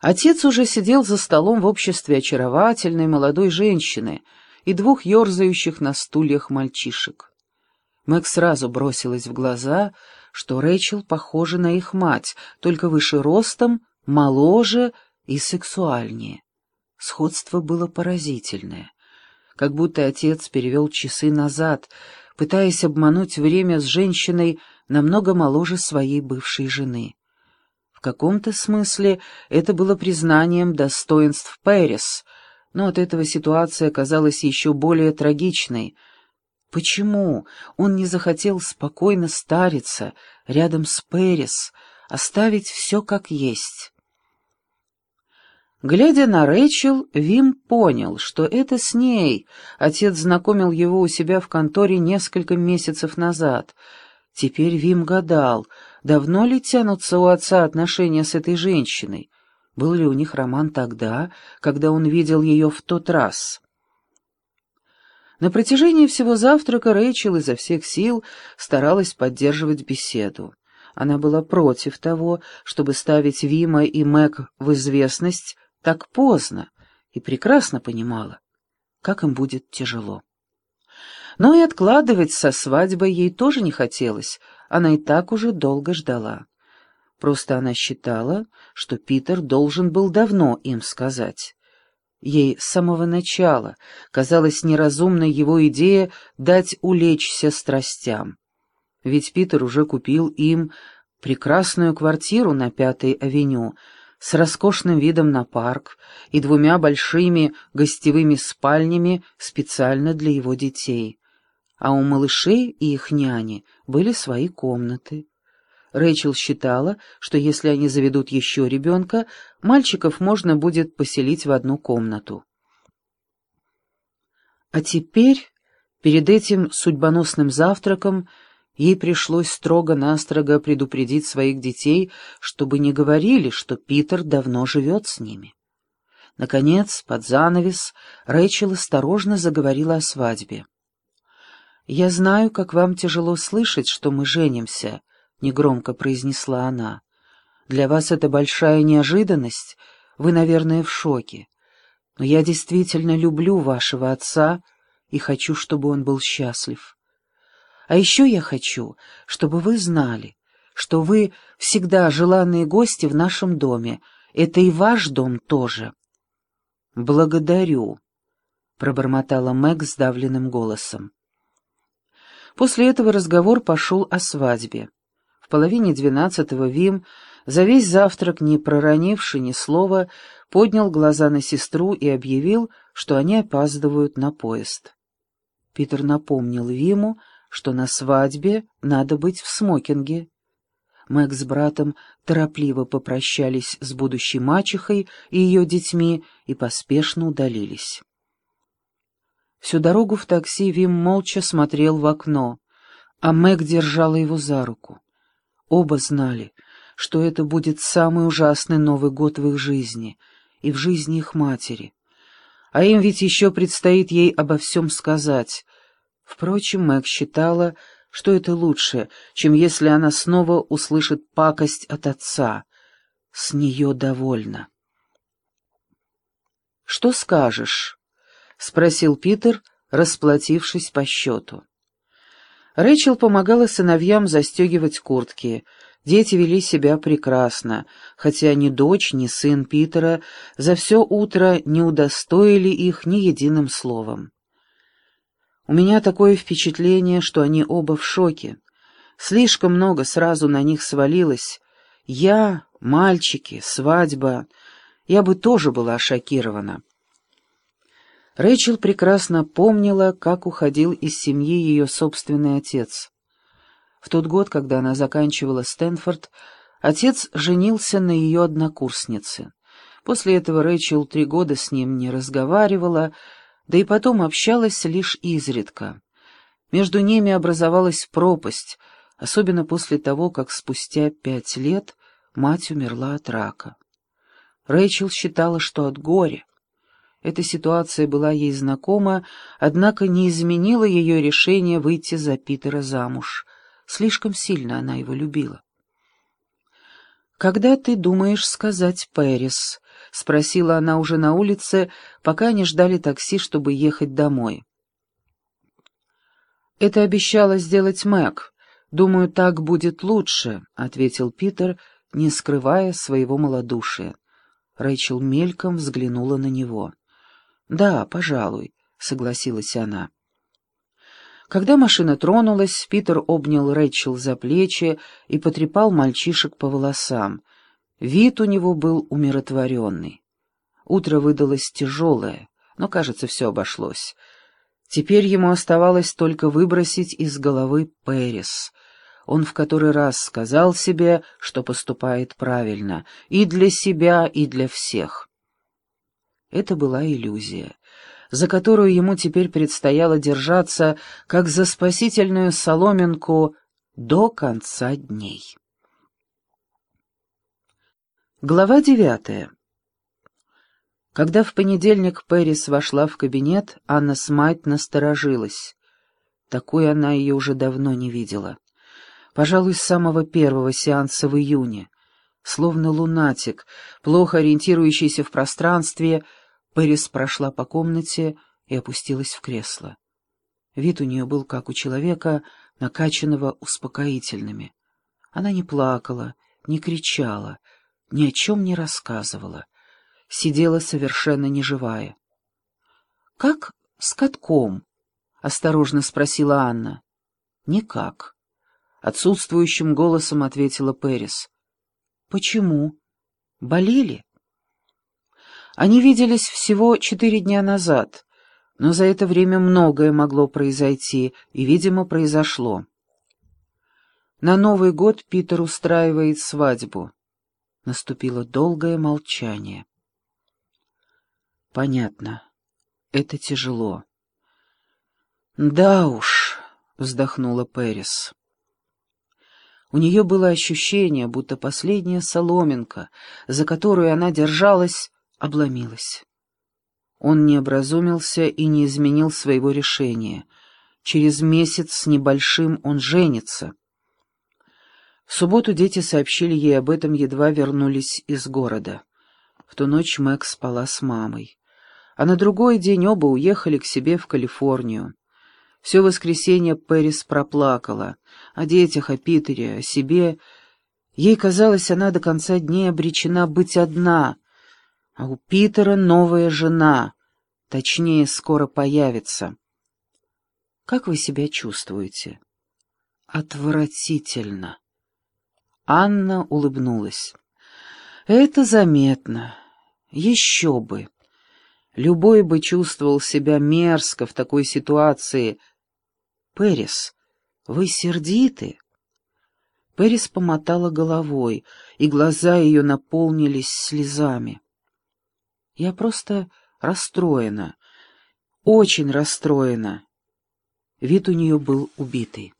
Отец уже сидел за столом в обществе очаровательной молодой женщины и двух ерзающих на стульях мальчишек. Мэг сразу бросилась в глаза, что Рэйчел похожа на их мать, только выше ростом, моложе и сексуальнее. Сходство было поразительное, как будто отец перевел часы назад, пытаясь обмануть время с женщиной намного моложе своей бывшей жены. В каком-то смысле это было признанием достоинств Пэрис, но от этого ситуация казалась еще более трагичной. Почему он не захотел спокойно стариться рядом с Пэрис, оставить все как есть? Глядя на Рэйчел, Вим понял, что это с ней. Отец знакомил его у себя в конторе несколько месяцев назад. Теперь Вим гадал — Давно ли тянутся у отца отношения с этой женщиной? Был ли у них роман тогда, когда он видел ее в тот раз? На протяжении всего завтрака Рэйчел изо всех сил старалась поддерживать беседу. Она была против того, чтобы ставить Вима и Мэг в известность так поздно, и прекрасно понимала, как им будет тяжело. Но и откладывать со свадьбой ей тоже не хотелось, она и так уже долго ждала. Просто она считала, что Питер должен был давно им сказать. Ей с самого начала казалась неразумной его идея дать улечься страстям. Ведь Питер уже купил им прекрасную квартиру на Пятой авеню с роскошным видом на парк и двумя большими гостевыми спальнями специально для его детей а у малышей и их няни были свои комнаты. Рэйчел считала, что если они заведут еще ребенка, мальчиков можно будет поселить в одну комнату. А теперь, перед этим судьбоносным завтраком, ей пришлось строго-настрого предупредить своих детей, чтобы не говорили, что Питер давно живет с ними. Наконец, под занавес, Рэйчел осторожно заговорила о свадьбе. «Я знаю, как вам тяжело слышать, что мы женимся», — негромко произнесла она. «Для вас это большая неожиданность, вы, наверное, в шоке. Но я действительно люблю вашего отца и хочу, чтобы он был счастлив. А еще я хочу, чтобы вы знали, что вы всегда желанные гости в нашем доме. Это и ваш дом тоже». «Благодарю», — пробормотала Мэг сдавленным голосом. После этого разговор пошел о свадьбе. В половине двенадцатого Вим, за весь завтрак не проронивший ни слова, поднял глаза на сестру и объявил, что они опаздывают на поезд. Питер напомнил Виму, что на свадьбе надо быть в смокинге. Мэг с братом торопливо попрощались с будущей мачехой и ее детьми и поспешно удалились. Всю дорогу в такси Вим молча смотрел в окно, а Мэг держала его за руку. Оба знали, что это будет самый ужасный Новый год в их жизни и в жизни их матери. А им ведь еще предстоит ей обо всем сказать. Впрочем, Мэг считала, что это лучше, чем если она снова услышит пакость от отца. С нее довольна. «Что скажешь?» — спросил Питер, расплатившись по счету. Рэйчел помогала сыновьям застегивать куртки. Дети вели себя прекрасно, хотя ни дочь, ни сын Питера за все утро не удостоили их ни единым словом. У меня такое впечатление, что они оба в шоке. Слишком много сразу на них свалилось. Я, мальчики, свадьба. Я бы тоже была шокирована. Рэйчел прекрасно помнила, как уходил из семьи ее собственный отец. В тот год, когда она заканчивала Стэнфорд, отец женился на ее однокурснице. После этого Рэйчел три года с ним не разговаривала, да и потом общалась лишь изредка. Между ними образовалась пропасть, особенно после того, как спустя пять лет мать умерла от рака. Рэйчел считала, что от горя. Эта ситуация была ей знакома, однако не изменила ее решение выйти за Питера замуж. Слишком сильно она его любила. «Когда ты думаешь сказать Пэрис?» — спросила она уже на улице, пока они ждали такси, чтобы ехать домой. «Это обещала сделать Мэг. Думаю, так будет лучше», — ответил Питер, не скрывая своего малодушия. Рэйчел мельком взглянула на него. «Да, пожалуй», — согласилась она. Когда машина тронулась, Питер обнял Рэйчел за плечи и потрепал мальчишек по волосам. Вид у него был умиротворенный. Утро выдалось тяжелое, но, кажется, все обошлось. Теперь ему оставалось только выбросить из головы Пэрис. Он в который раз сказал себе, что поступает правильно, и для себя, и для всех. Это была иллюзия, за которую ему теперь предстояло держаться, как за спасительную соломинку до конца дней. Глава девятая. Когда в понедельник Пэрис вошла в кабинет, Анна Смайт насторожилась. Такой она ее уже давно не видела. Пожалуй, с самого первого сеанса в июне. Словно лунатик, плохо ориентирующийся в пространстве, Пэрис прошла по комнате и опустилась в кресло. Вид у нее был как у человека, накачанного успокоительными. Она не плакала, не кричала, ни о чем не рассказывала. Сидела совершенно неживая. «Как с катком?» — осторожно спросила Анна. «Никак», — отсутствующим голосом ответила Пэрис. «Почему? Болели?» Они виделись всего четыре дня назад, но за это время многое могло произойти, и, видимо, произошло. На Новый год Питер устраивает свадьбу. Наступило долгое молчание. Понятно. Это тяжело. Да уж, вздохнула Пэрис. У нее было ощущение, будто последняя соломинка, за которую она держалась, обломилась. Он не образумился и не изменил своего решения. Через месяц с небольшим он женится. В субботу дети сообщили ей об этом, едва вернулись из города. В ту ночь Мэг спала с мамой. А на другой день оба уехали к себе в Калифорнию. Все воскресенье Пэрис проплакала. О детях, о Питере, о себе. Ей казалось, она до конца дней обречена быть одна. А у Питера новая жена. Точнее, скоро появится. «Как вы себя чувствуете?» «Отвратительно». Анна улыбнулась. «Это заметно. Еще бы. Любой бы чувствовал себя мерзко в такой ситуации. Пэрис, вы сердиты?» Пэрис помотала головой, и глаза ее наполнились слезами. «Я просто расстроена, очень расстроена». Вид у нее был убитый.